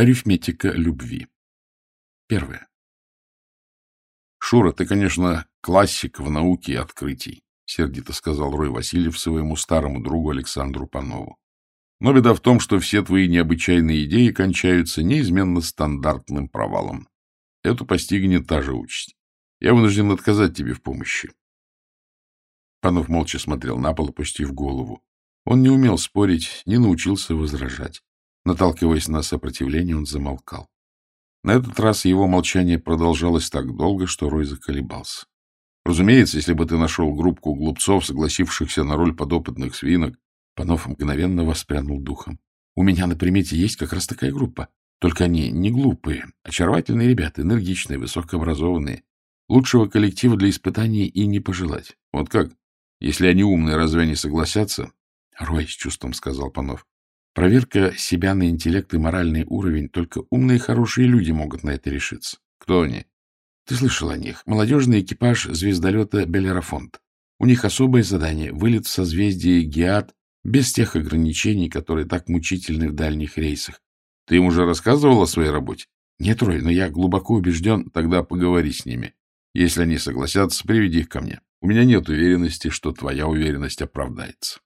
Арифметика любви. Первое. Шура, ты, конечно, классик в науке открытий, сердито сказал Рой Васильев своему старому другу Александру Панову. Но беда в том, что все твои необычайные идеи кончаются неизменно стандартным провалом. Эту постигнет та же участь. Я вынужден отказать тебе в помощи. Панов молча смотрел на пол, опустив голову. Он не умел спорить, не научился возражать. Наталкиваясь на сопротивление, он замолкал. На этот раз его молчание продолжалось так долго, что Рой заколебался. Разумеется, если бы ты нашел группку глупцов, согласившихся на роль подопытных свинок, Панов мгновенно воспрянул духом. У меня на примете есть как раз такая группа. Только они не глупые, очаровательные ребята, энергичные, высокообразованные. Лучшего коллектива для испытаний и не пожелать. Вот как? Если они умные, разве они согласятся? — Рой, — с чувством сказал Панов. — Проверка себя на интеллект и моральный уровень. Только умные и хорошие люди могут на это решиться. Кто они? Ты слышал о них. Молодежный экипаж звездолета Белерафонт. У них особое задание — вылет в созвездие Геат без тех ограничений, которые так мучительны в дальних рейсах. Ты им уже рассказывал о своей работе? Нет, Рой, но я глубоко убежден, тогда поговори с ними. Если они согласятся, приведи их ко мне. У меня нет уверенности, что твоя уверенность оправдается.